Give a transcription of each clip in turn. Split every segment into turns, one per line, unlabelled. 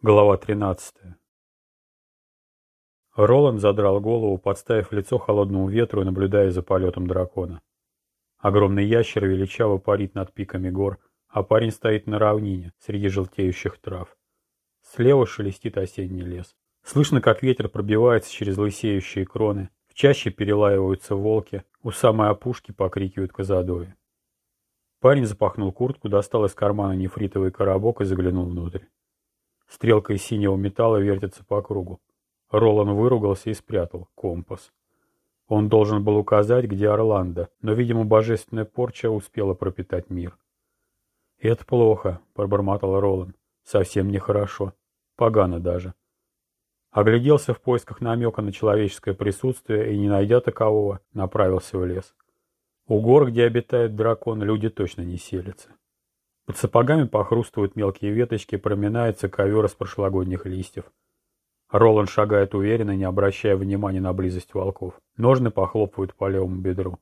Глава 13. Роланд задрал голову, подставив лицо холодному ветру и наблюдая за полетом дракона. Огромный ящер величаво парит над пиками гор, а парень стоит на равнине, среди желтеющих трав. Слева шелестит осенний лес. Слышно, как ветер пробивается через лысеющие кроны, в чаще перелаиваются волки, у самой опушки покрикивают козадои. Парень запахнул куртку, достал из кармана нефритовый коробок и заглянул внутрь. Стрелка из синего металла вертится по кругу. Ролан выругался и спрятал компас. Он должен был указать, где Орландо, но, видимо, божественная порча успела пропитать мир. «Это плохо», — пробормотал Ролан. «Совсем нехорошо. Погано даже». Огляделся в поисках намека на человеческое присутствие и, не найдя такового, направился в лес. У гор, где обитает дракон, люди точно не селятся. Под сапогами похрустывают мелкие веточки, проминается ковер из прошлогодних листьев. Роланд шагает уверенно, не обращая внимания на близость волков. Ножны похлопывают по левому бедру.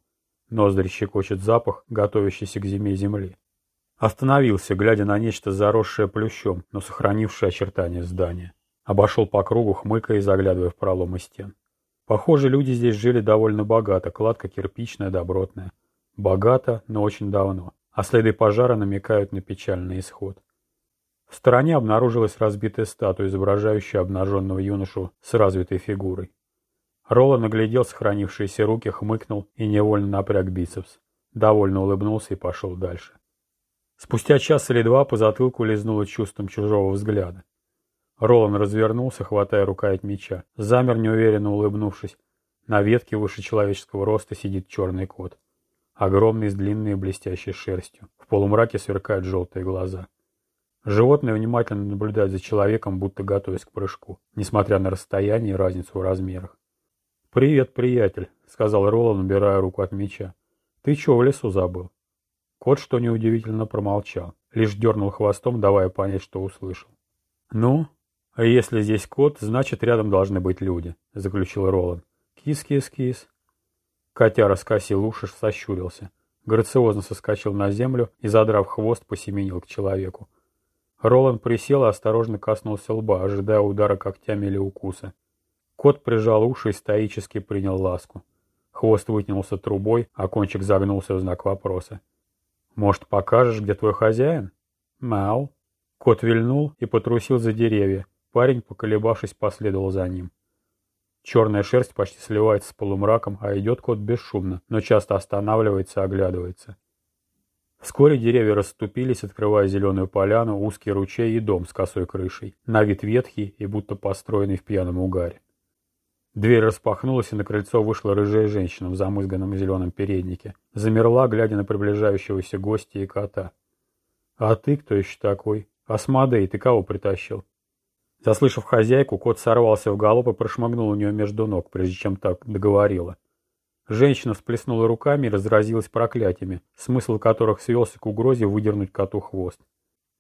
Ноздри щекочет запах, готовящийся к зиме земли. Остановился, глядя на нечто заросшее плющом, но сохранившее очертания здания. Обошел по кругу, хмыкая и заглядывая в проломы стен. Похоже, люди здесь жили довольно богато, кладка кирпичная, добротная. Богато, но очень давно а следы пожара намекают на печальный исход. В стороне обнаружилась разбитая статуя, изображающая обнаженного юношу с развитой фигурой. Ролан наглядел сохранившиеся руки, хмыкнул и невольно напряг бицепс. Довольно улыбнулся и пошел дальше. Спустя час или два по затылку лизнуло чувством чужого взгляда. Ролан развернулся, хватая рукоять меча. Замер, неуверенно улыбнувшись. На ветке выше человеческого роста сидит черный кот. Огромный, с длинной блестящей шерстью. В полумраке сверкают желтые глаза. Животное внимательно наблюдает за человеком, будто готовясь к прыжку, несмотря на расстояние и разницу в размерах. «Привет, приятель», — сказал Ролан, убирая руку от меча. «Ты чего в лесу забыл?» Кот, что неудивительно, промолчал, лишь дернул хвостом, давая понять, что услышал. «Ну, если здесь кот, значит, рядом должны быть люди», — заключил Ролан. «Кис-кис-кис». Котяра скосил уши, сощурился. Грациозно соскочил на землю и, задрав хвост, посеменил к человеку. Роланд присел и осторожно коснулся лба, ожидая удара когтями или укуса. Кот прижал уши и стоически принял ласку. Хвост вытянулся трубой, а кончик загнулся в знак вопроса. «Может, покажешь, где твой хозяин?» «Мяу». Кот вильнул и потрусил за деревья. Парень, поколебавшись, последовал за ним. Черная шерсть почти сливается с полумраком, а идет кот бесшумно, но часто останавливается и оглядывается. Вскоре деревья расступились, открывая зеленую поляну, узкий ручей и дом с косой крышей, на вид ветхий и будто построенный в пьяном угаре. Дверь распахнулась, и на крыльцо вышла рыжая женщина в замызганном зеленом переднике. Замерла, глядя на приближающегося гостя и кота. «А ты кто еще такой? Асмодей, ты кого притащил?» Заслышав хозяйку, кот сорвался в галоп и прошмыгнул у нее между ног, прежде чем так договорила. Женщина всплеснула руками и разразилась проклятиями, смысл которых свелся к угрозе выдернуть коту хвост.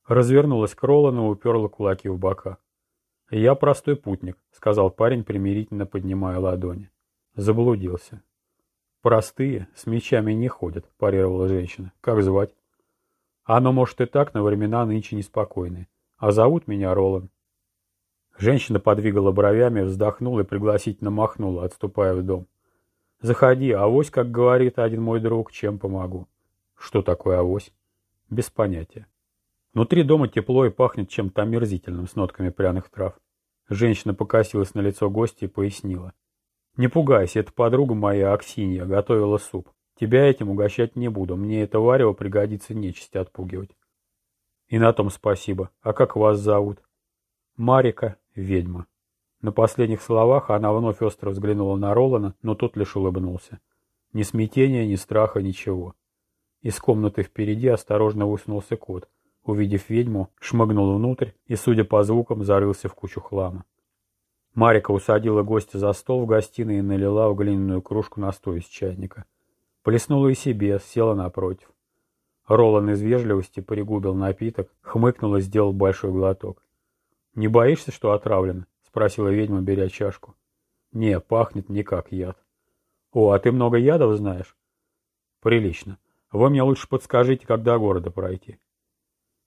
Развернулась к Ролану и уперла кулаки в бока. «Я простой путник», — сказал парень, примирительно поднимая ладони. Заблудился. «Простые, с мечами не ходят», — парировала женщина. «Как звать?» «Оно, может, и так, но времена нынче неспокойные. А зовут меня Ролан. Женщина подвигала бровями, вздохнула и пригласительно махнула, отступая в дом. «Заходи, авось, как говорит один мой друг, чем помогу». «Что такое авось?» «Без понятия». Внутри дома тепло и пахнет чем-то омерзительным, с нотками пряных трав. Женщина покосилась на лицо гостя и пояснила. «Не пугайся, это подруга моя Аксинья, готовила суп. Тебя этим угощать не буду, мне это варево пригодится нечисти отпугивать». «И на том спасибо. А как вас зовут?» «Марика ведьма. На последних словах она вновь остро взглянула на Ролана, но тот лишь улыбнулся. Ни смятения, ни страха, ничего. Из комнаты впереди осторожно высунулся кот. Увидев ведьму, шмыгнул внутрь и, судя по звукам, зарылся в кучу хлама. Марика усадила гостя за стол в гостиной и налила в глиняную кружку настой из чайника. Плеснула и себе, села напротив. Ролан из вежливости пригубил напиток, хмыкнул и сделал большой глоток. «Не боишься, что отравлен?» — спросила ведьма, беря чашку. «Не, пахнет не как яд». «О, а ты много ядов знаешь?» «Прилично. Вы мне лучше подскажите, как до города пройти».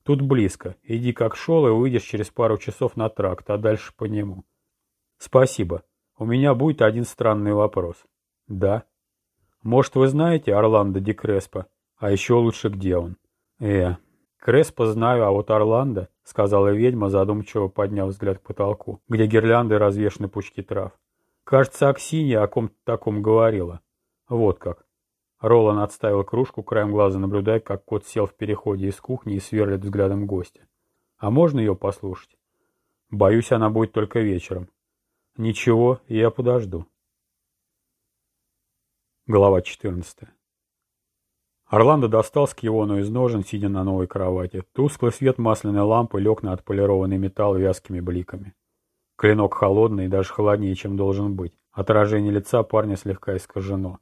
Тут близко. Иди как шел и выйдешь через пару часов на тракт, а дальше по нему. Спасибо. У меня будет один странный вопрос. Да. Может, вы знаете Орландо Ди Креспо? А еще лучше, где он? Э, Креспо знаю, а вот Орландо, сказала ведьма, задумчиво подняв взгляд к потолку, где гирлянды развешаны пучки трав. Кажется, Аксинья о ком-то таком говорила. Вот как. Ролан отставил кружку, краем глаза наблюдая, как кот сел в переходе из кухни и сверлит взглядом гостя. А можно ее послушать? Боюсь, она будет только вечером. Ничего, я подожду. Глава 14. Орландо достал скиону из ножен, сидя на новой кровати. Тусклый свет масляной лампы лег на отполированный металл вязкими бликами. Клинок холодный и даже холоднее, чем должен быть. Отражение лица парня слегка искажено.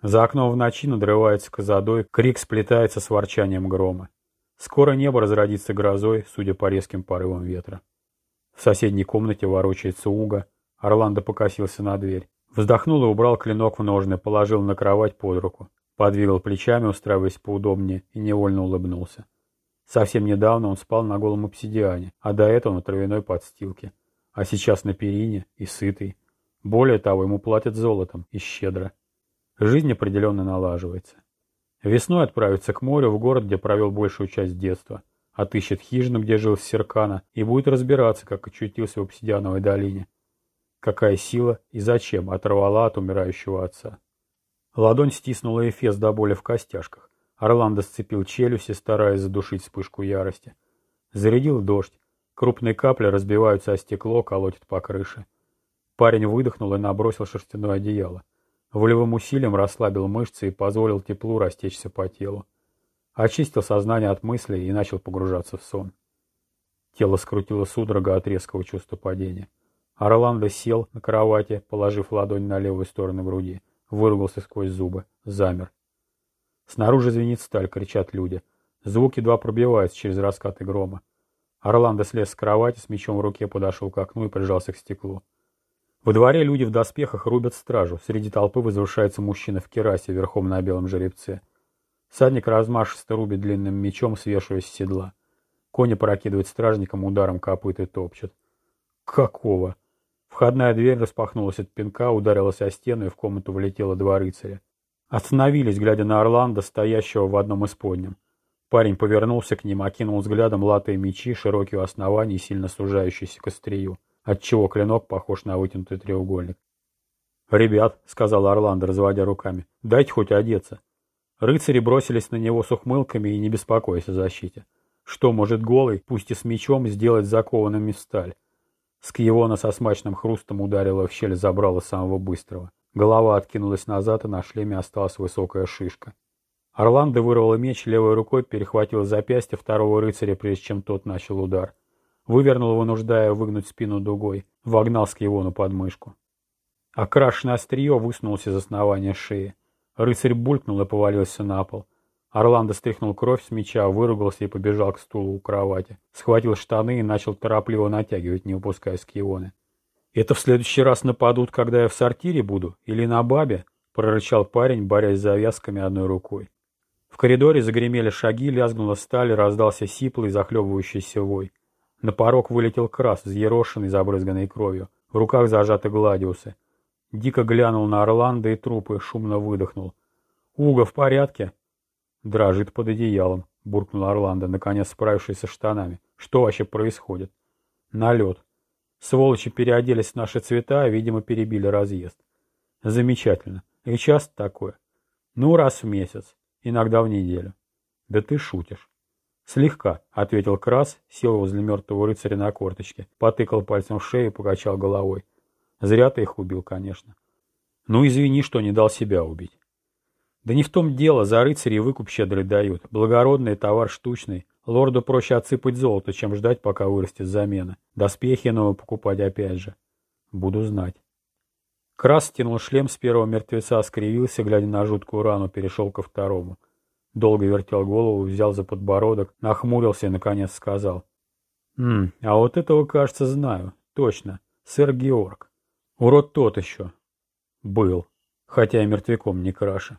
За окном в ночи надрывается козадой, крик сплетается с ворчанием грома. Скоро небо разродится грозой, судя по резким порывам ветра. В соседней комнате ворочается уга. Орландо покосился на дверь. Вздохнул и убрал клинок в ножны, положил на кровать под руку. Подвигал плечами, устраиваясь поудобнее, и невольно улыбнулся. Совсем недавно он спал на голом обсидиане, а до этого на травяной подстилке. А сейчас на перине и сытый. Более того, ему платят золотом и щедро. Жизнь определенно налаживается. Весной отправится к морю, в город, где провел большую часть детства. Отыщет хижину, где жил Серкана, и будет разбираться, как очутился в обсидиановой долине. Какая сила и зачем оторвала от умирающего отца. Ладонь стиснула Эфес до боли в костяшках. Орландо сцепил челюсти, стараясь задушить вспышку ярости. Зарядил дождь. Крупные капли разбиваются о стекло, колотят по крыше. Парень выдохнул и набросил шерстяное одеяло. Волевым усилием расслабил мышцы и позволил теплу растечься по телу. Очистил сознание от мыслей и начал погружаться в сон. Тело скрутило судорога от резкого чувства падения. Орландо сел на кровати, положив ладонь на левую сторону груди. Выругался сквозь зубы. Замер. Снаружи звенит сталь, кричат люди. Звук едва пробивается через раскаты грома. Орландо слез с кровати, с мечом в руке подошел к окну и прижался к стеклу. Во дворе люди в доспехах рубят стражу. Среди толпы возвышается мужчина в керасе, верхом на белом жеребце. Садник размашисто рубит длинным мечом, свешиваясь с седла. Кони прокидывает стражникам ударом копыт и топчет. Какого? Входная дверь распахнулась от пинка, ударилась о стену, и в комнату влетело два рыцаря. Остановились, глядя на Орландо, стоящего в одном из подням. Парень повернулся к ним, окинул взглядом латые мечи, широкие у оснований, сильно сужающиеся к острию отчего клинок похож на вытянутый треугольник. «Ребят», — сказал Орландо, разводя руками, — «дайте хоть одеться». Рыцари бросились на него с ухмылками и не беспокоясь о защите. Что может голый, пусть и с мечом, сделать закованным в сталь? Скиевона со смачным хрустом ударила в щель забрала самого быстрого. Голова откинулась назад, и на шлеме осталась высокая шишка. Орландо вырвал меч левой рукой, перехватил запястье второго рыцаря, прежде чем тот начал удар. Вывернул, вынуждая выгнуть спину дугой. Вогнал Скивону под мышку. Окрашенное острие высунулось из основания шеи. Рыцарь булькнул и повалился на пол. Орландо стряхнул кровь с меча, выругался и побежал к стулу у кровати. Схватил штаны и начал торопливо натягивать, не упуская скионы. «Это в следующий раз нападут, когда я в сортире буду? Или на бабе?» — прорычал парень, борясь с завязками одной рукой. В коридоре загремели шаги, лязгнула сталь, раздался сиплый, захлебывающийся вой. На порог вылетел крас, взъерошенный, забрызганный кровью. В руках зажаты гладиусы. Дико глянул на Орландо и трупы, шумно выдохнул. «Уга в порядке?» «Дрожит под одеялом», — буркнул Орландо, наконец справившись со штанами. «Что вообще происходит?» «Налет. Сволочи переоделись в наши цвета, а, видимо, перебили разъезд». «Замечательно. И часто такое?» «Ну, раз в месяц. Иногда в неделю». «Да ты шутишь». «Слегка», — ответил Крас, сел возле мертвого рыцаря на корточке, потыкал пальцем в шею и покачал головой. «Зря ты их убил, конечно». «Ну, извини, что не дал себя убить». «Да не в том дело, за рыцарей выкуп щедрый дают. Благородный товар штучный. Лорду проще отсыпать золото, чем ждать, пока вырастет замена. Доспехи новые покупать опять же. Буду знать». Крас стянул шлем с первого мертвеца, скривился, глядя на жуткую рану, перешел ко второму. Долго вертел голову, взял за подбородок, нахмурился и, наконец, сказал. «Ммм, а вот этого, кажется, знаю. Точно. Сэр Георг. Урод тот еще. Был. Хотя и мертвяком не краше.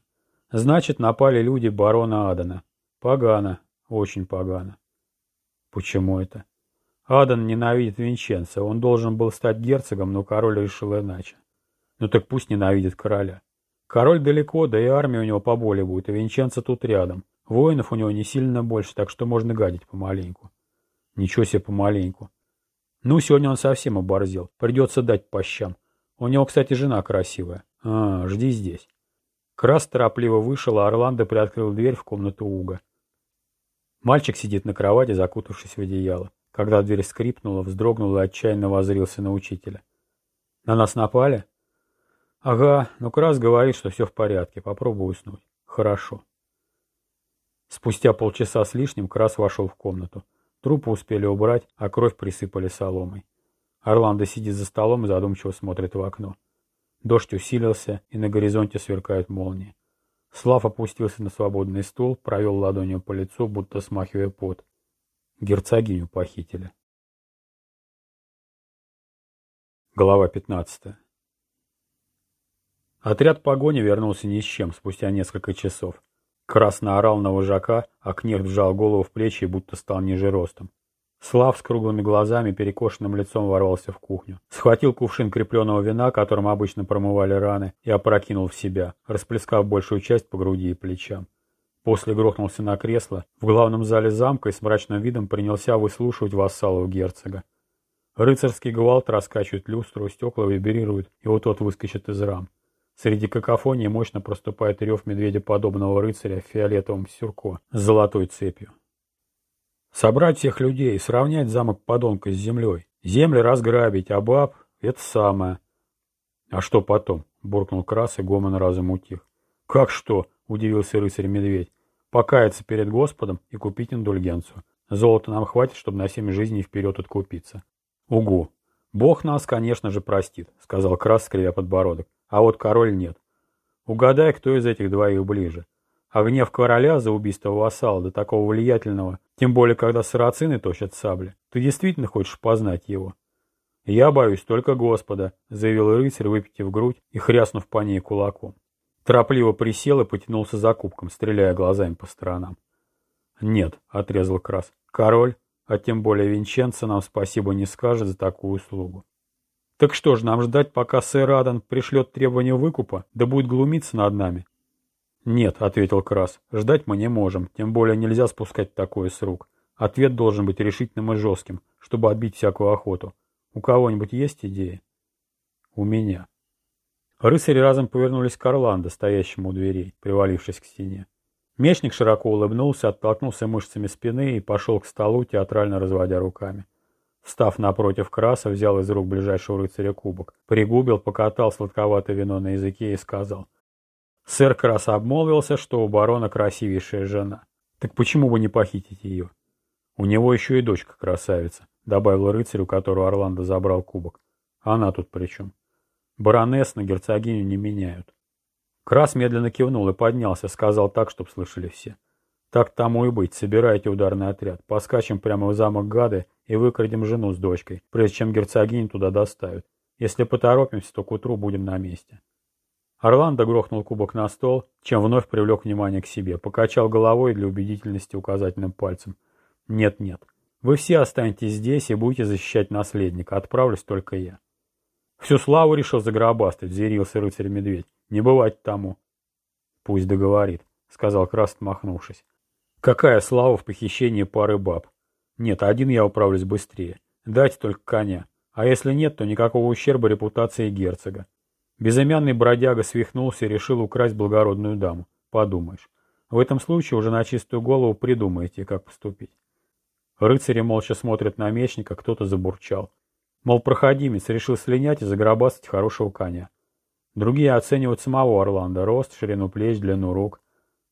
Значит, напали люди барона Адана. Погано. Очень погано. Почему это? Адан ненавидит Винченца. Он должен был стать герцогом, но король решил иначе. Ну так пусть ненавидит короля. Король далеко, да и армия у него поболее будет, а Винченцо тут рядом. Воинов у него не сильно больше, так что можно гадить помаленьку. Ничего себе помаленьку. Ну, сегодня он совсем оборзел. Придется дать по щам. У него, кстати, жена красивая. А, жди здесь. Крас торопливо вышел, а Орландо приоткрыл дверь в комнату Уга. Мальчик сидит на кровати, закутавшись в одеяло. Когда дверь скрипнула, вздрогнул и отчаянно возрился на учителя. «На нас напали?» «Ага, но Крас говорит, что все в порядке. Попробуй уснуть». «Хорошо». Спустя полчаса с лишним Крас вошел в комнату. Трупы успели убрать, а кровь присыпали соломой. Орландо сидит за столом и задумчиво смотрит в окно. Дождь усилился, и на горизонте сверкают молнии. Слав опустился на свободный стул, провел ладонью по лицу, будто смахивая пот. Герцогиню похитили. Глава 15 Отряд погони вернулся ни с чем спустя несколько часов. Красно орал на вожака, а кнехт вжал голову в плечи и будто стал ниже ростом. Слав с круглыми глазами, перекошенным лицом ворвался в кухню. Схватил кувшин крепленного вина, которым обычно промывали раны, и опрокинул в себя, расплескав большую часть по груди и плечам. После грохнулся на кресло. В главном зале замка и с мрачным видом принялся выслушивать вассалов герцога. Рыцарский гвалт раскачивает люстру, стекла вибрируют, и вот тот выскочит из рам. Среди какофонии мощно проступает рев медведеподобного рыцаря в фиолетовом сюрко с золотой цепью. Собрать всех людей, сравнять замок подонка с землей, земли разграбить, а баб — это самое. А что потом? — буркнул Крас, и гомон разом утих. Как что? — удивился рыцарь-медведь. Покаяться перед Господом и купить индульгенцию. Золота нам хватит, чтобы на семь жизней вперед откупиться. Угу. Бог нас, конечно же, простит, — сказал Крас, скривя подбородок. А вот король нет. Угадай, кто из этих двоих ближе. А гнев короля за убийство вассала до такого влиятельного, тем более, когда сарацины точат сабли, ты действительно хочешь познать его? Я боюсь только Господа, заявил рыцарь, выпитив грудь и хряснув по ней кулаком. Торопливо присел и потянулся за кубком, стреляя глазами по сторонам. «Нет», — отрезал Крас, — «король, а тем более Винченцо нам спасибо не скажет за такую услугу. Так что ж, нам ждать, пока сэр Адан пришлет требование выкупа, да будет глумиться над нами? Нет, ответил Крас, ждать мы не можем, тем более нельзя спускать такое с рук. Ответ должен быть решительным и жестким, чтобы отбить всякую охоту. У кого-нибудь есть идеи? У меня. Рыцари разом повернулись к Орландо, стоящему у дверей, привалившись к стене. Мечник широко улыбнулся, оттолкнулся мышцами спины и пошел к столу, театрально разводя руками. Встав напротив краса, взял из рук ближайшего рыцаря кубок, пригубил, покатал сладковатое вино на языке и сказал. Сэр Крас обмолвился, что у барона красивейшая жена. Так почему бы не похитить ее? У него еще и дочка красавица, добавил рыцарь, у которого Орландо забрал кубок. Она тут при чем? Баронесс на герцогиню не меняют. Крас медленно кивнул и поднялся, сказал так, чтобы слышали все. Так тому и быть, собирайте ударный отряд, поскачем прямо в замок Гады и выкрадем жену с дочкой, прежде чем герцогиню туда доставят. Если поторопимся, то к утру будем на месте. Орландо грохнул кубок на стол, чем вновь привлек внимание к себе, покачал головой для убедительности указательным пальцем. «Нет-нет, вы все останетесь здесь и будете защищать наследника, отправлюсь только я». «Всю славу решил загробастать», — взъярился рыцарь-медведь. «Не бывать тому». «Пусть договорит», — сказал Краст, махнувшись. «Какая слава в похищении пары баб? Нет, один я управлюсь быстрее. Дайте только коня. А если нет, то никакого ущерба репутации герцога. Безымянный бродяга свихнулся и решил украсть благородную даму. Подумаешь. В этом случае уже на чистую голову придумаете, как поступить. Рыцари молча смотрят на мечника, кто-то забурчал. Мол, проходимец решил слинять и загробастать хорошего коня. Другие оценивают самого Орландо, рост, ширину плеч, длину рук.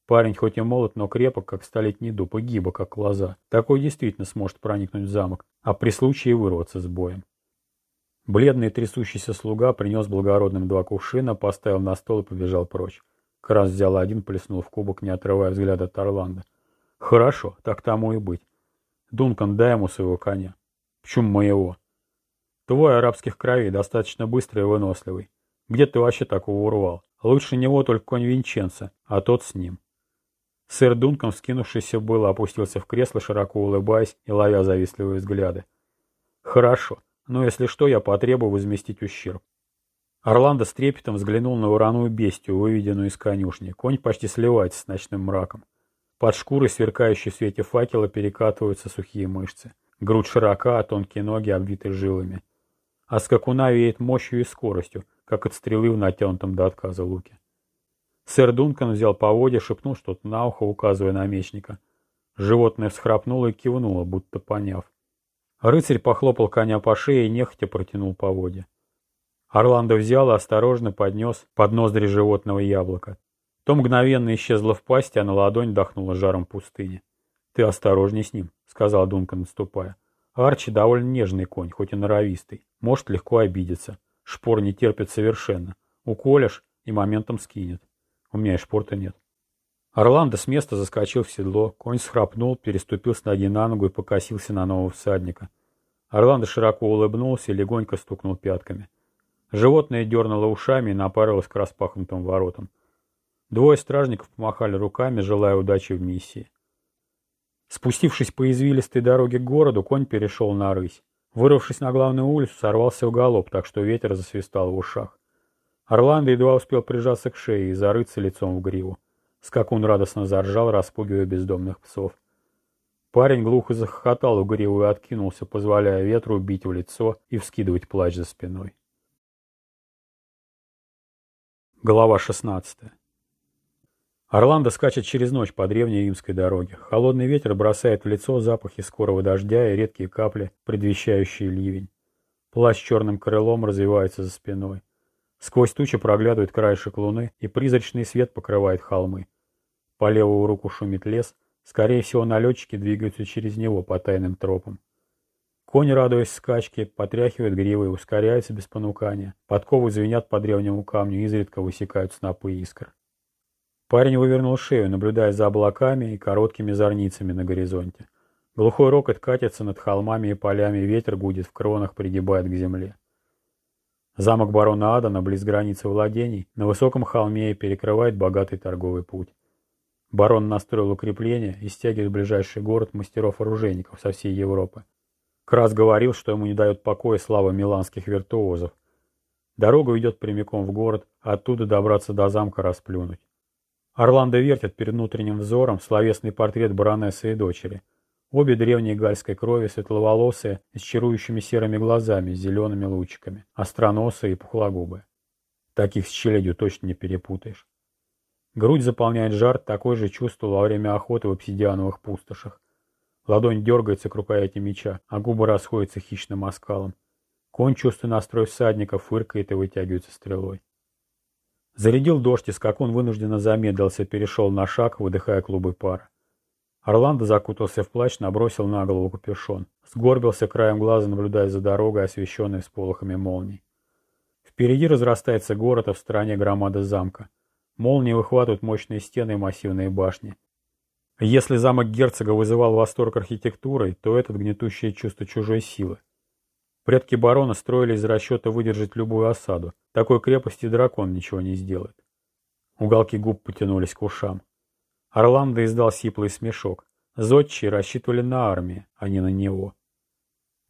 Парень хоть и молод, но крепок, как столетний дуб, и гиба, как лоза. Такой действительно сможет проникнуть в замок, а при случае вырваться с боем. Бледный трясущийся слуга принес благородным два кувшина, поставил на стол и побежал прочь. Крас взял один, плеснул в кубок, не отрывая взгляда от Орландо. «Хорошо, так тому и быть. Дункан, дай ему своего коня». «Почему моего?» «Твой арабских кровей достаточно быстрый и выносливый. Где ты вообще такого урвал? Лучше него только конь Винченца, а тот с ним». Сэр Дункан, вскинувшийся было, опустился в кресло, широко улыбаясь и ловя завистливые взгляды. «Хорошо, но если что, я потребую возместить ущерб». Орландо с трепетом взглянул на вороную бестию, выведенную из конюшни. Конь почти сливается с ночным мраком. Под шкурой, сверкающей в свете факела, перекатываются сухие мышцы. Грудь широка, а тонкие ноги обвиты жилами. А скакуна веет мощью и скоростью, как от стрелы в натянутом до отказа луке. Сэр Дункан взял поводья, шепнул что-то на ухо, указывая на мечника. Животное всхрапнуло и кивнуло, будто поняв. Рыцарь похлопал коня по шее и нехотя протянул поводья. Орландо взял и осторожно поднес под ноздри животного яблоко. То мгновенно исчезло в пасти, а на ладонь дохнуло жаром пустыни. «Ты осторожней с ним», — сказал Дункан, наступая. «Арчи довольно нежный конь, хоть и норовистый. Может легко обидеться. Шпор не терпит совершенно. Уколешь и моментом скинет. У меня и шпорта нет. Орландо с места заскочил в седло, конь схрапнул, переступил с ноги на ногу и покосился на нового всадника. Орландо широко улыбнулся и легонько стукнул пятками. Животное дернуло ушами и напарилось к распахнутым воротам. Двое стражников помахали руками, желая удачи в миссии. Спустившись по извилистой дороге к городу, конь перешел на рысь. Вырвавшись на главную улицу, сорвался в галоп, так что ветер засвистал в ушах. Орландо едва успел прижаться к шее и зарыться лицом в гриву. Скакун радостно заржал, распугивая бездомных псов. Парень глухо захохотал угреву и откинулся, позволяя ветру бить в лицо и вскидывать плач за спиной. Глава 16 Орландо скачет через ночь по древней римской дороге. Холодный ветер бросает в лицо запахи скорого дождя и редкие капли, предвещающие ливень. Плащ черным крылом развивается за спиной. Сквозь тучи проглядывает краешек луны, и призрачный свет покрывает холмы. По левую руку шумит лес, скорее всего налетчики двигаются через него по тайным тропам. Конь, радуясь скачке, потряхивает гривой, ускоряется без понукания. Подковы звенят по древнему камню, изредка высекают снопы искр. Парень вывернул шею, наблюдая за облаками и короткими зорницами на горизонте. Глухой рокот катится над холмами и полями, ветер гудит в кронах, пригибает к земле. Замок барона Адана, близ границы владений, на высоком холме перекрывает богатый торговый путь. Барон настроил укрепление и стягивает в ближайший город мастеров-оружейников со всей Европы. Крас говорил, что ему не дает покоя слава миланских виртуозов. Дорога ведет прямиком в город, оттуда добраться до замка расплюнуть. Орландо вертит перед внутренним взором словесный портрет баронессы и дочери – Обе древние гальской крови, светловолосые, с чарующими серыми глазами, с зелеными лучиками, остроносые и пухлогубые. Таких с челядью точно не перепутаешь. Грудь заполняет жар, такой же чувство во время охоты в обсидиановых пустошах. Ладонь дергается к рукояти меча, а губы расходятся хищным оскалом. Конь, чувствуя настрой всадника, фыркает и вытягивается стрелой. Зарядил дождь, и скакун вынужденно замедлился, перешел на шаг, выдыхая клубы пара. Орландо закутался в плащ, набросил на голову капюшон. Сгорбился краем глаза, наблюдая за дорогой, освещенной всполохами молний. Впереди разрастается город, а в стороне громада замка. Молнии выхватывают мощные стены и массивные башни. Если замок герцога вызывал восторг архитектурой, то этот гнетущее чувство чужой силы. Предки барона строили из расчета выдержать любую осаду. Такой крепости дракон ничего не сделает. Уголки губ потянулись к ушам. Орландо издал сиплый смешок. Зодчие рассчитывали на армию, а не на него.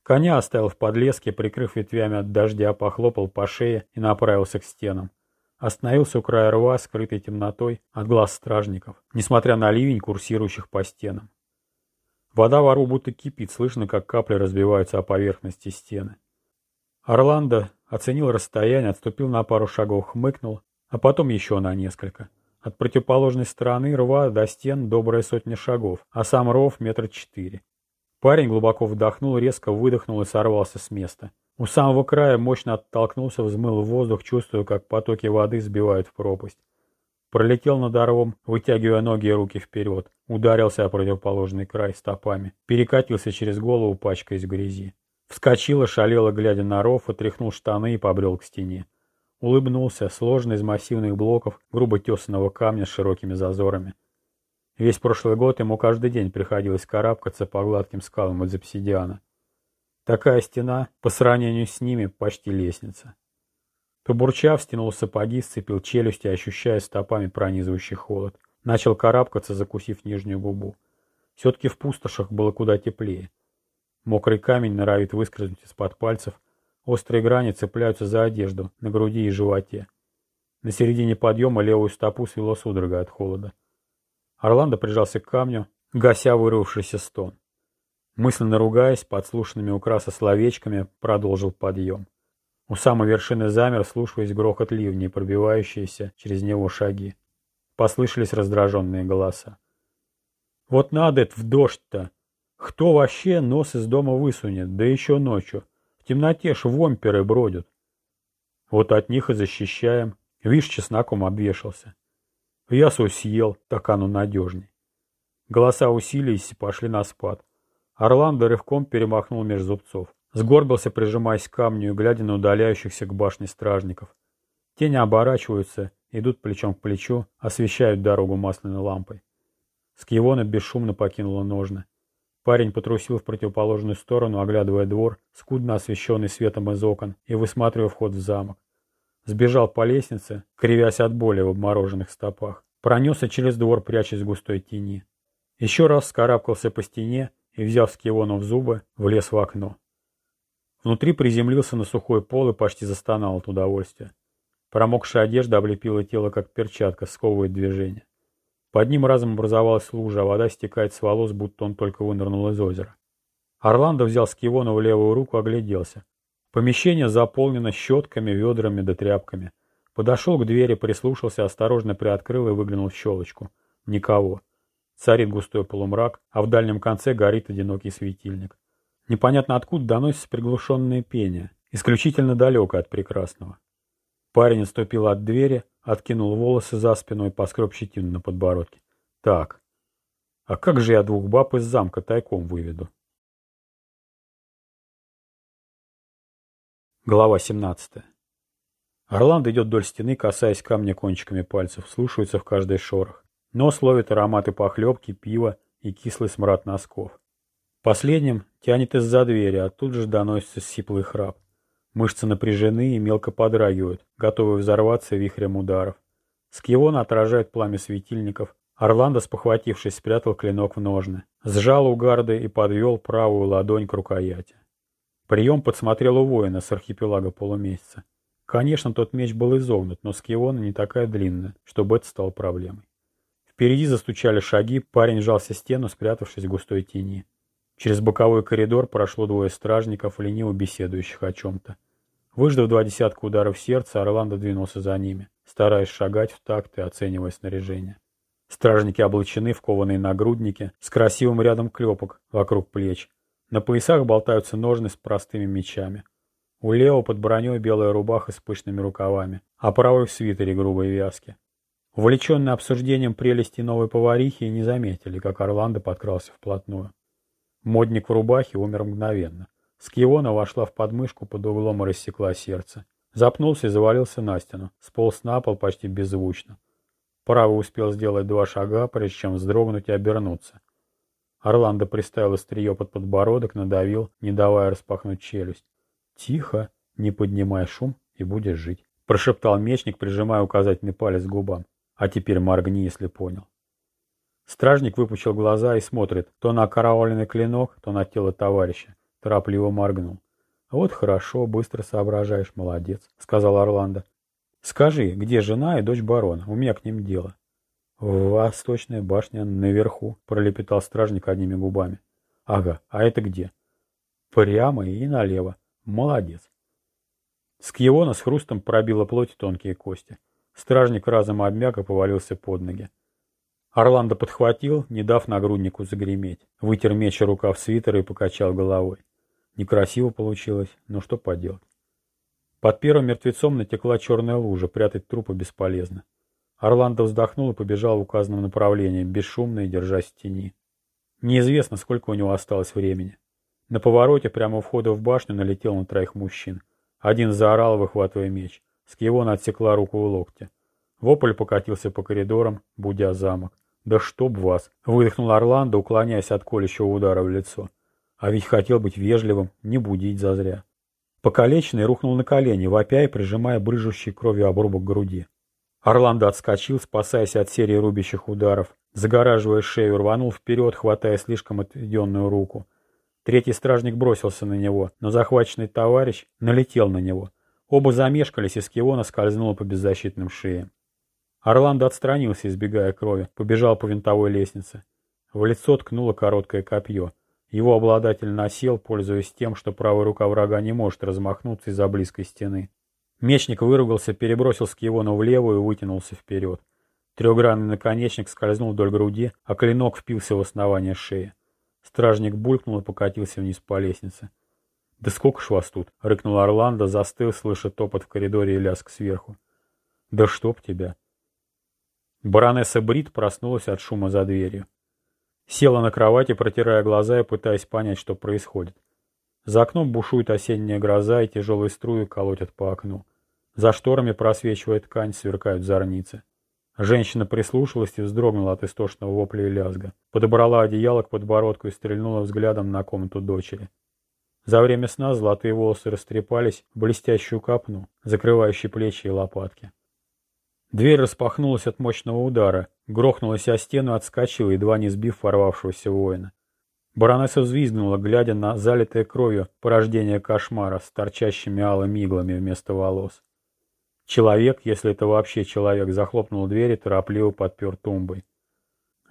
Коня оставил в подлеске, прикрыв ветвями от дождя, похлопал по шее и направился к стенам. Остановился у края рва, скрытой темнотой от глаз стражников, несмотря на ливень, курсирующих по стенам. Вода в рву будто кипит, слышно, как капли разбиваются о поверхности стены. Орландо оценил расстояние, отступил на пару шагов, хмыкнул, а потом еще на несколько. От противоположной стороны рва до стен добрая сотня шагов, а сам ров метр четыре. Парень глубоко вдохнул, резко выдохнул и сорвался с места. У самого края мощно оттолкнулся, взмыл в воздух, чувствуя, как потоки воды сбивают в пропасть. Пролетел над оровом, вытягивая ноги и руки вперед. Ударился о противоположный край стопами. Перекатился через голову, пачкаясь в грязи. Вскочил шалело, глядя на ров, отряхнул штаны и побрел к стене. Улыбнулся, сложный из массивных блоков, грубо тесаного камня с широкими зазорами. Весь прошлый год ему каждый день приходилось карабкаться по гладким скалам из обсидиана. Такая стена, по сравнению с ними, почти лестница. Побурчав, стянул сапоги, сцепил челюсти, ощущая стопами пронизывающий холод. Начал карабкаться, закусив нижнюю губу. Все-таки в пустошах было куда теплее. Мокрый камень норовит выскользнуть из-под пальцев, острые грани цепляются за одежду, на груди и животе. На середине подъема левую стопу свело судорога от холода. Орландо прижался к камню, гася вырвавшийся стон. Мысленно ругаясь, подслушанными у краса словечками, продолжил подъем. У самой вершины замер, слушаясь грохот ливней, пробивающиеся через него шаги. Послышались раздраженные голоса. «Вот надо это в дождь-то! Кто вообще нос из дома высунет, да еще ночью? В темноте ж вомперы бродят. Вот от них и защищаем. Вишь, чесноком обвешался. Ясу съел, так оно надежней. Голоса усилились и пошли на спад. Орландо рывком перемахнул меж зубцов. Сгорбился, прижимаясь к камню и глядя на удаляющихся к башне стражников. Тени оборачиваются, идут плечом к плечу, освещают дорогу масляной лампой. Скивона бесшумно покинула ножны. Парень потрусил в противоположную сторону, оглядывая двор, скудно освещенный светом из окон, и высматривая вход в замок. Сбежал по лестнице, кривясь от боли в обмороженных стопах. Пронесся через двор, прячась в густой тени. Еще раз скарабкался по стене и, взяв Скивону в зубы, влез в окно. Внутри приземлился на сухой пол и почти застонал от удовольствия. Промокшая одежда облепила тело, как перчатка, сковывает движение. Под ним разом образовалась лужа, а вода стекает с волос, будто он только вынырнул из озера. Орландо взял Скивону в левую руку, огляделся. Помещение заполнено щетками, ведрами да тряпками. Подошел к двери, прислушался, осторожно приоткрыл и выглянул в щелочку. Никого. Царит густой полумрак, а в дальнем конце горит одинокий светильник. Непонятно откуда доносится приглушенное пение, исключительно далеко от прекрасного. Парень отступил от двери, откинул волосы за спину и поскреб щетину на подбородке. Так, а как же я двух баб из замка тайком выведу? Глава 17. Орландо идет вдоль стены, касаясь камня кончиками пальцев, слушается в каждый шорох. Нос ловит ароматы похлебки, пива и кислый смрад носков. Последним тянет из-за двери, а тут же доносится сиплый храп. Мышцы напряжены и мелко подрагивают, готовые взорваться вихрем ударов. Скивон отражает пламя светильников. Орландо, спохватившись, спрятал клинок в ножны. Сжал угарды и подвел правую ладонь к рукояти. Прием подсмотрел у воина с архипелага полумесяца. Конечно, тот меч был изогнут, но скиона не такая длинная, чтобы это стало проблемой. Впереди застучали шаги, парень сжался стену, спрятавшись в густой тени. Через боковой коридор прошло двое стражников, лениво беседующих о чем-то. Выждав два десятка ударов сердца, Орландо двинулся за ними, стараясь шагать в такт и оценивая снаряжение. Стражники облачены в кованые нагрудники с красивым рядом клепок вокруг плеч, на поясах болтаются ножны с простыми мечами. У Лео под броней белая рубаха с пышными рукавами, а правый в свитере грубой вязки. Увлеченные обсуждением прелести новой поварихи не заметили, как Орландо подкрался вплотную. Модник в рубахе умер мгновенно. Скиона вошла в подмышку под углом и рассекла сердце. Запнулся и завалился на стену, сполз на пол почти беззвучно. Правый успел сделать два шага, прежде чем вздрогнуть и обернуться. Орландо приставил острие под подбородок, надавил, не давая распахнуть челюсть. «Тихо, не поднимай шум, и будешь жить», — прошептал мечник, прижимая указательный палец к губам. «А теперь моргни, если понял». Стражник выпучил глаза и смотрит то на окаравленный клинок, то на тело товарища. Торопливо моргнул. «Вот хорошо, быстро соображаешь, молодец», — сказал Орландо. «Скажи, где жена и дочь барона? У меня к ним дело». «Восточная башня наверху», — пролепетал стражник одними губами. «Ага, а это где?» «Прямо и налево. Молодец». Скьевона с хрустом пробила плоть тонкие кости. Стражник разом обмяк и повалился под ноги. Орландо подхватил, не дав нагруднику загреметь. Вытер меч и рукав свитера и покачал головой. Некрасиво получилось, но что поделать. Под первым мертвецом натекла черная лужа, прятать трупы бесполезно. Орландо вздохнул и побежал в указанном направлении, бесшумно и держась в тени. Неизвестно, сколько у него осталось времени. На повороте прямо у входа в башню налетел на троих мужчин. Один заорал, выхватывая меч. Скивона отсекла руку у локтя. Вопль покатился по коридорам, будя замок. «Да чтоб вас!» — выдохнул Орландо, уклоняясь от колющего удара в лицо. А ведь хотел быть вежливым, не будить зазря. Покалеченный рухнул на колени, вопя и прижимая брыжущий кровью обрубок к груди. Орландо отскочил, спасаясь от серии рубящих ударов. Загораживая шею, рванул вперед, хватая слишком отведенную руку. Третий стражник бросился на него, но захваченный товарищ налетел на него. Оба замешкались, и Скиона скользнула по беззащитным шеям. Орландо отстранился, избегая крови, побежал по винтовой лестнице. В лицо ткнуло короткое копье. Его обладатель насел, пользуясь тем, что правая рука врага не может размахнуться из-за близкой стены. Мечник выругался, перебросил Скиона в левую и вытянулся вперед. Трехгранный наконечник скользнул вдоль груди, а клинок впился в основание шеи. Стражник булькнул и покатился вниз по лестнице. «Да сколько ж вас тут?» — рыкнул Орландо, застыл, слыша топот в коридоре и лязг сверху. «Да чтоб тебя!» Баронесса Брит проснулась от шума за дверью. Села на кровати, протирая глаза и пытаясь понять, что происходит. За окном бушует осенняя гроза, и тяжелые струи колотят по окну. За шторами просвечивает ткань, сверкают зорницы. Женщина прислушалась и вздрогнула от истошного вопля и лязга. Подобрала одеяло к подбородку и стрельнула взглядом на комнату дочери. За время сна золотые волосы растрепались в блестящую капну, закрывающей плечи и лопатки. Дверь распахнулась от мощного удара, грохнулась о стену отскочила, едва не сбив ворвавшегося воина. Баронесса взвизгнула, глядя на залитое кровью порождение кошмара с торчащими алыми иглами вместо волос. Человек, если это вообще человек, захлопнул дверь и торопливо подпер тумбой.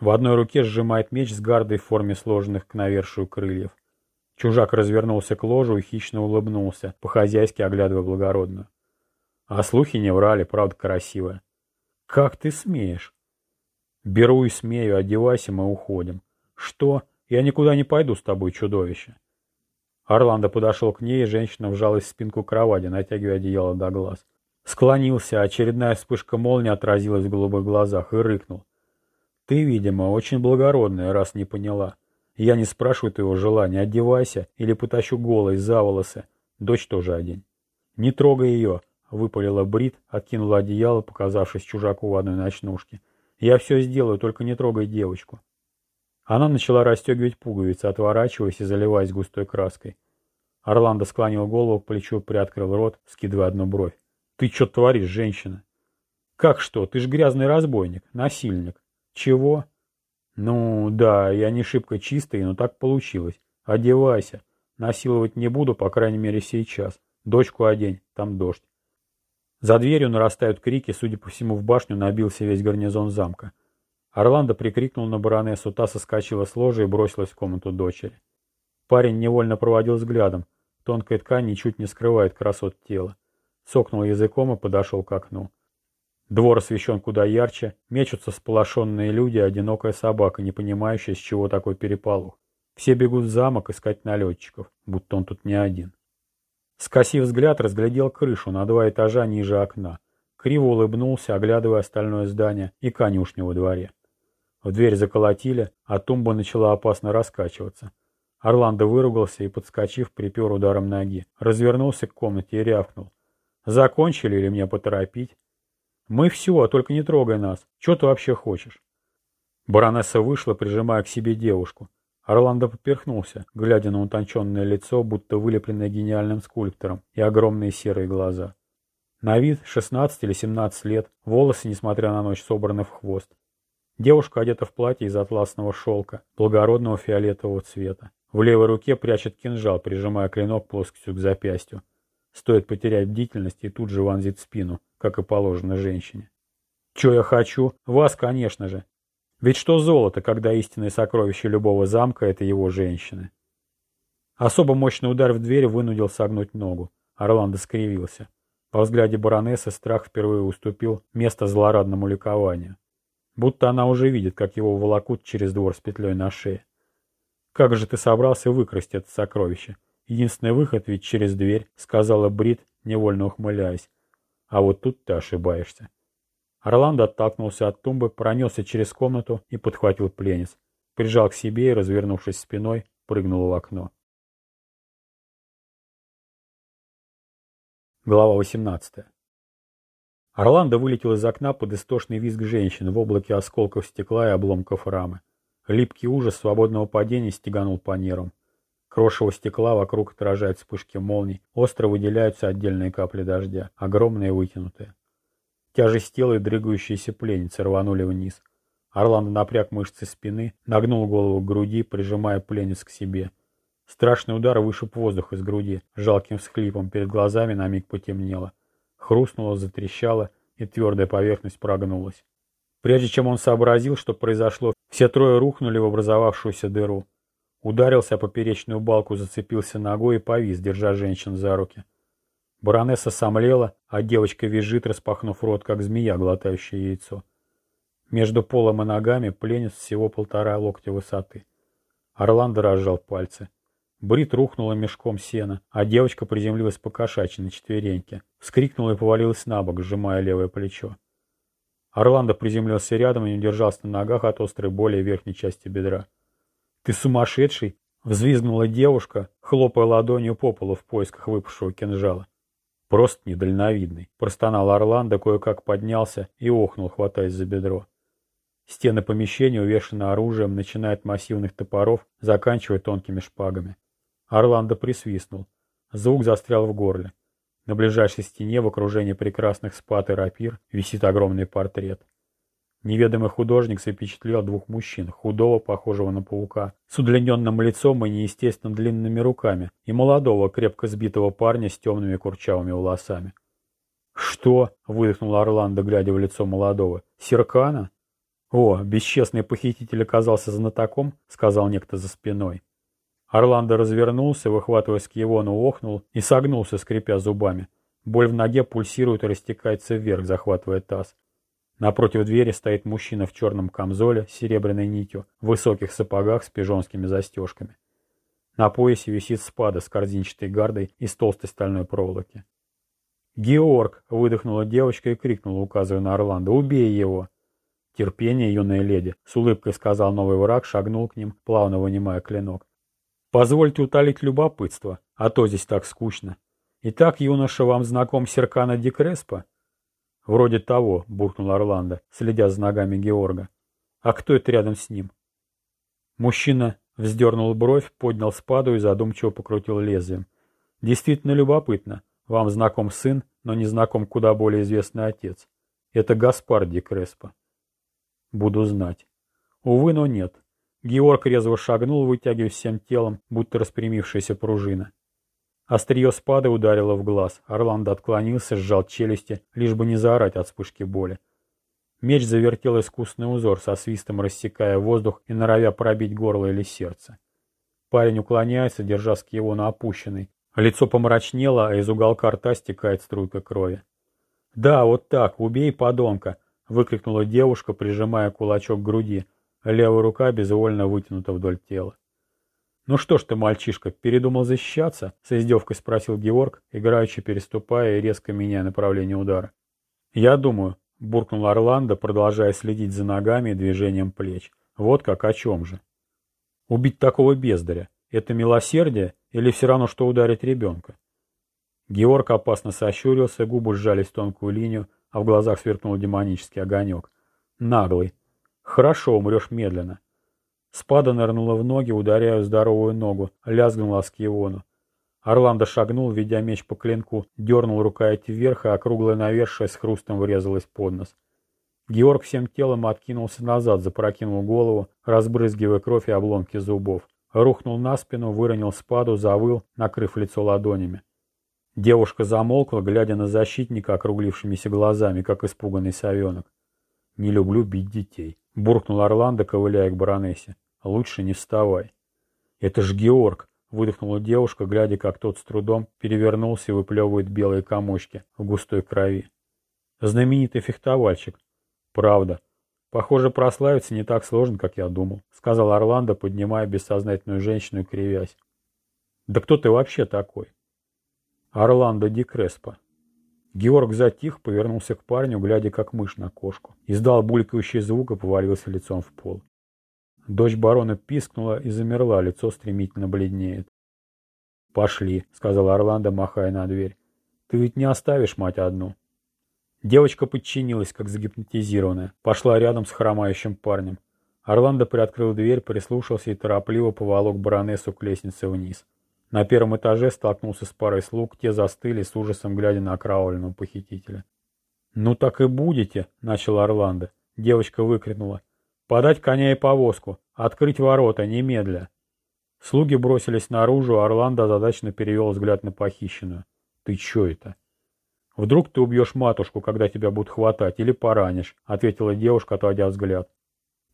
В одной руке сжимает меч с гардой в форме сложенных к навершию крыльев. Чужак развернулся к ложу и хищно улыбнулся, по-хозяйски оглядывая благородную. А слухи не врали, правда красивая. «Как ты смеешь?» «Беру и смею, одевайся, мы уходим». «Что? Я никуда не пойду с тобой, чудовище». Орландо подошел к ней, и женщина вжалась в спинку кровати, натягивая одеяло до глаз. Склонился, очередная вспышка молнии отразилась в голубых глазах и рыкнул. «Ты, видимо, очень благородная, раз не поняла. Я не спрашиваю твоего желания, одевайся или потащу голой за волосы. Дочь тоже одень. Не трогай ее!» — выпалила Брит, откинула одеяло, показавшись чужаку в одной ночнушке. «Я все сделаю, только не трогай девочку». Она начала расстегивать пуговицы, отворачиваясь и заливаясь густой краской. Орландо склонил голову к плечу, приоткрыл рот, скидывая одну бровь. Ты что творишь, женщина? Как что? Ты ж грязный разбойник, насильник. Чего? Ну, да, я не шибко чистый, но так получилось. Одевайся. Насиловать не буду, по крайней мере, сейчас. Дочку одень, там дождь. За дверью нарастают крики, судя по всему, в башню набился весь гарнизон замка. Орландо прикрикнул на баронессу, та соскочила с ложи и бросилась в комнату дочери. Парень невольно проводил взглядом. Тонкая ткань ничуть не скрывает красот тела. Сокнул языком и подошел к окну. Двор освещен куда ярче, мечутся сполошенные люди, одинокая собака, не понимающая, с чего такой переполох. Все бегут в замок искать налетчиков, будто он тут не один. Скосив взгляд, разглядел крышу на два этажа ниже окна. Криво улыбнулся, оглядывая остальное здание и конюшню во дворе. В дверь заколотили, а тумба начала опасно раскачиваться. Орландо выругался и, подскочив, припер ударом ноги. Развернулся к комнате и рявкнул. Закончили или мне поторопить? Мы все, а только не трогай нас. Что ты вообще хочешь? Баронесса вышла, прижимая к себе девушку. Орландо поперхнулся, глядя на утонченное лицо, будто вылепленное гениальным скульптором, и огромные серые глаза. На вид 16 или 17 лет, волосы, несмотря на ночь, собраны в хвост. Девушка одета в платье из атласного шелка, благородного фиолетового цвета. В левой руке прячет кинжал, прижимая клинок плоскостью к запястью. Стоит потерять бдительность и тут же вонзит спину, как и положено женщине. Че я хочу? Вас, конечно же. Ведь что золото, когда истинное сокровище любого замка — это его женщины? Особо мощный удар в дверь вынудил согнуть ногу. Орландо скривился. По взгляде баронессы страх впервые уступил место злорадному ликованию. Будто она уже видит, как его волокут через двор с петлей на шее. Как же ты собрался выкрасть это сокровище? Единственный выход ведь через дверь, сказала Брит, невольно ухмыляясь. А вот тут ты ошибаешься. Орландо оттолкнулся от тумбы, пронесся через комнату и подхватил пленниц. Прижал к себе и, развернувшись спиной, прыгнул в окно. Глава 18. Орландо вылетел из окна под истошный визг женщин в облаке осколков стекла и обломков рамы. Липкий ужас свободного падения стеганул по нервам. Крошево стекла вокруг отражает вспышки молний, остро выделяются отдельные капли дождя, огромные и вытянутые. Тяжесть тела и дрыгающиеся пленницы рванули вниз. Орландо напряг мышцы спины, нагнул голову к груди, прижимая пленниц к себе. Страшный удар вышиб воздух из груди, жалким всхлипом перед глазами на миг потемнело. Хрустнуло, затрещало, и твердая поверхность прогнулась. Прежде чем он сообразил, что произошло, все трое рухнули в образовавшуюся дыру. Ударился о поперечную балку, зацепился ногой и повис, держа женщин за руки. Баронесса сомлела, а девочка визжит, распахнув рот, как змея, глотающая яйцо. Между полом и ногами пленец всего полтора локтя высоты. Орландо разжал пальцы. Брит рухнула мешком сена, а девочка приземлилась по кошачьи на четвереньке. Вскрикнула и повалилась на бок, сжимая левое плечо. Орландо приземлился рядом и не удержался на ногах от острой боли верхней части бедра. «Ты сумасшедший!» — взвизгнула девушка, хлопая ладонью по полу в поисках выпавшего кинжала. «Просто недальновидный!» — простонал Орландо, кое-как поднялся и охнул, хватаясь за бедро. Стены помещения увешаны оружием, начиная от массивных топоров, заканчивая тонкими шпагами. Орландо присвистнул. Звук застрял в горле. На ближайшей стене в окружении прекрасных спад и рапир висит огромный портрет. Неведомый художник запечатлел двух мужчин, худого, похожего на паука, с удлиненным лицом и неестественно длинными руками, и молодого, крепко сбитого парня с темными курчавыми волосами. «Что?» — выдохнул Орландо, глядя в лицо молодого. «Серкана?» «О, бесчестный похититель оказался знатоком», — сказал некто за спиной. Орландо развернулся, выхватывая но охнул и согнулся, скрипя зубами. Боль в ноге пульсирует и растекается вверх, захватывая таз. Напротив двери стоит мужчина в черном камзоле с серебряной нитью, в высоких сапогах с пижонскими застежками. На поясе висит спада с корзинчатой гардой из толстой стальной проволоки. «Георг!» — выдохнула девочка и крикнула, указывая на Орландо. «Убей его!» «Терпение, юная леди!» — с улыбкой сказал новый враг, шагнул к ним, плавно вынимая клинок. «Позвольте утолить любопытство, а то здесь так скучно. Итак, юноша, вам знаком Серкана Дикреспа?» «Вроде того», — буркнул Орландо, следя за ногами Георга. «А кто это рядом с ним?» Мужчина вздернул бровь, поднял спаду и задумчиво покрутил лезвием. «Действительно любопытно. Вам знаком сын, но не знаком куда более известный отец. Это Гаспар Ди Креспо». «Буду знать». Увы, но нет. Георг резво шагнул, вытягивая всем телом, будто распрямившаяся пружина. Острие спады ударило в глаз. Орландо отклонился, сжал челюсти, лишь бы не заорать от вспышки боли. Меч завертел искусный узор, со свистом рассекая воздух и норовя пробить горло или сердце. Парень уклоняется, держа скиона опущенный. Лицо помрачнело, а из уголка рта стекает струйка крови. «Да, вот так, убей подонка!» — выкрикнула девушка, прижимая кулачок к груди. Левая рука безвольно вытянута вдоль тела. «Ну что ж ты, мальчишка, передумал защищаться?» — с издевкой спросил Георг, играючи переступая и резко меняя направление удара. «Я думаю», — буркнул Орландо, продолжая следить за ногами и движением плеч. «Вот как о чем же?» «Убить такого бездаря — это милосердие или все равно, что ударить ребенка?» Георг опасно сощурился, губы сжались в тонкую линию, а в глазах сверкнул демонический огонек. «Наглый. Хорошо, умрешь медленно. Спада нырнула в ноги, ударяя здоровую ногу, лязгнула Скивону. Орландо шагнул, ведя меч по клинку, дернул рукоять вверх, и округлая навершие с хрустом врезалась под нос. Георг всем телом откинулся назад, запрокинул голову, разбрызгивая кровь и обломки зубов. Рухнул на спину, выронил спаду, завыл, накрыв лицо ладонями. Девушка замолкла, глядя на защитника округлившимися глазами, как испуганный совенок. «Не люблю бить детей», — буркнул Орландо, ковыляя к баронессе. Лучше не вставай. Это ж Георг, выдохнула девушка, глядя, как тот с трудом перевернулся и выплевывает белые комочки в густой крови. Знаменитый фехтовальщик. Правда. Похоже, прославиться не так сложно, как я думал, сказал Орландо, поднимая бессознательную женщину и кривясь. Да кто ты вообще такой? Орландо Ди Креспо. Георг затих, повернулся к парню, глядя как мышь на кошку. Издал булькающий звук и повалился лицом в пол. Дочь барона пискнула и замерла, лицо стремительно бледнеет. «Пошли», — сказал Орландо, махая на дверь. «Ты ведь не оставишь мать одну». Девочка подчинилась, как загипнотизированная, пошла рядом с хромающим парнем. Орландо приоткрыл дверь, прислушался и торопливо поволок баронессу к лестнице вниз. На первом этаже столкнулся с парой слуг, те застыли, с ужасом глядя на окровавленного похитителя. «Ну так и будете», — начал Орландо. Девочка выкрикнула. «Подать коня и повозку! Открыть ворота! Немедля!» Слуги бросились наружу, а Орландо озадаченно перевел взгляд на похищенную. «Ты чё это?» «Вдруг ты убьешь матушку, когда тебя будут хватать, или поранишь», — ответила девушка, отводя взгляд.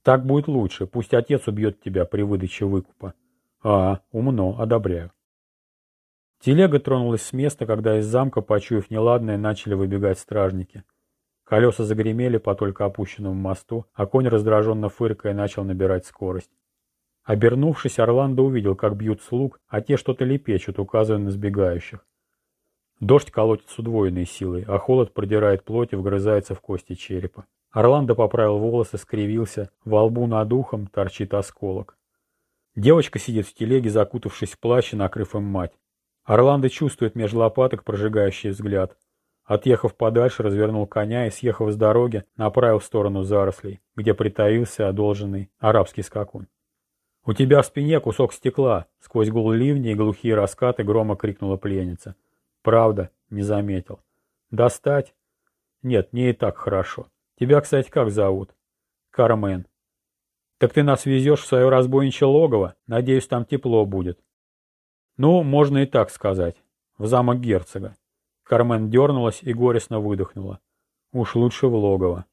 «Так будет лучше. Пусть отец убьет тебя при выдаче выкупа». «А, умно, одобряю». Телега тронулась с места, когда из замка, почуяв неладное, начали выбегать стражники. Колеса загремели по только опущенному мосту, а конь, раздраженно фыркая, начал набирать скорость. Обернувшись, Орландо увидел, как бьют слуг, а те что-то лепечут, указывая на сбегающих. Дождь колотит с удвоенной силой, а холод продирает плоть и вгрызается в кости черепа. Орландо поправил волосы, скривился, во лбу над ухом торчит осколок. Девочка сидит в телеге, закутавшись в плащ и накрыв им мать. Орландо чувствует меж лопаток прожигающий взгляд. Отъехав подальше, развернул коня и, съехав с дороги, направил в сторону зарослей, где притаился одолженный арабский скакун. «У тебя в спине кусок стекла!» — сквозь гул ливня и глухие раскаты грома крикнула пленница. «Правда?» — не заметил. «Достать?» «Нет, не и так хорошо. Тебя, кстати, как зовут?» «Кармен». «Так ты нас везешь в свое разбойничье логово? Надеюсь, там тепло будет». «Ну, можно и так сказать. В замок герцога». Кармен дернулась и горестно выдохнула. «Уж лучше в логово».